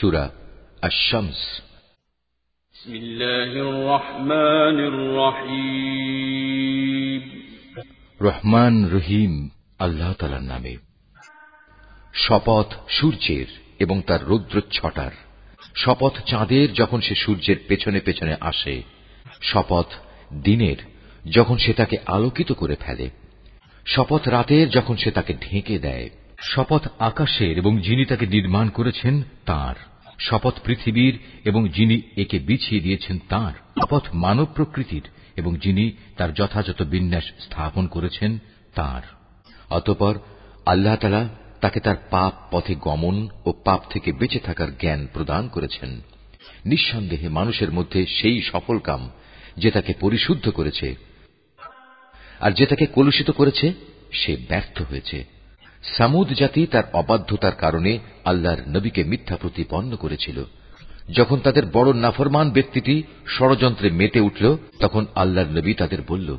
সুরা আশামস রহমান রহিম। আল্লাহ তালার নামে। শপথ সূর্যের এবং তার রৌদ্র ছটার। শপথ চাঁদের যখন সে সূর্যের পেছনে পেছনে আসে শপথ দিনের যখন সে তাকে আলোকিত করে ফেলে শপথ রাতের যখন সে তাকে ঢেকে দেয় শপথ আকাশের এবং যিনি তাকে নির্মাণ করেছেন তার। শপথ পৃথিবীর এবং যিনি একে বিছিয়ে দিয়েছেন তার। শপথ মানব প্রকৃতির এবং যিনি তার যথাযথ বিন্যাস স্থাপন করেছেন তার। অতপর আল্লাহ তাকে তার পাপ পথে গমন ও পাপ থেকে বেঁচে থাকার জ্ঞান প্রদান করেছেন। নিঃসন্দেহে মানুষের মধ্যে সেই সফল কাম যে তাকে পরিশুদ্ধ করেছে আর যে তাকে কলুষিত করেছে, সে ব্যর্থ হয়েছে। সামুদ জাতি তার অবাধ্যতার কারণে আল্লাহর নবীকে মিথ্যা প্রতিপন্ন করেছিল। যখন তাদের বড় নাফরমান ব্যক্তিটি ষড়যন্ত্রে মেতে উঠল, তখন আল্লাহর নবী তাদের বলল,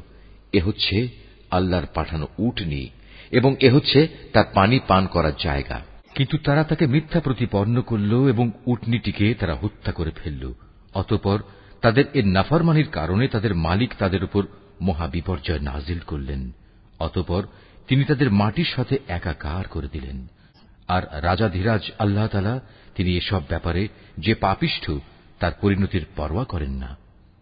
এ হচ্ছে আল্লাহর পাঠানো উটনি এবং এ হচ্ছে তার পানি পান করার জায়গা। কিন্তু তারা তাকে মিথ্যা প্রতিপন্ন করল এবং উটনিটিকে তারা হত্যা করে ফেলল। অতপর তাদের এর নাফরমানির কারণে তাদের মালিক তাদের উপর মহাবিপর্যয় নাজিল করলেন। অতপর তিনি তাদের মাটির সাথে একাকার করে দিলেন। আর রাজাধিরাজ আল্লাহ তালা তিনি এসব ব্যাপারে যে পাপিষ্ঠ, তার পরিণতির পরোয়া করেন না।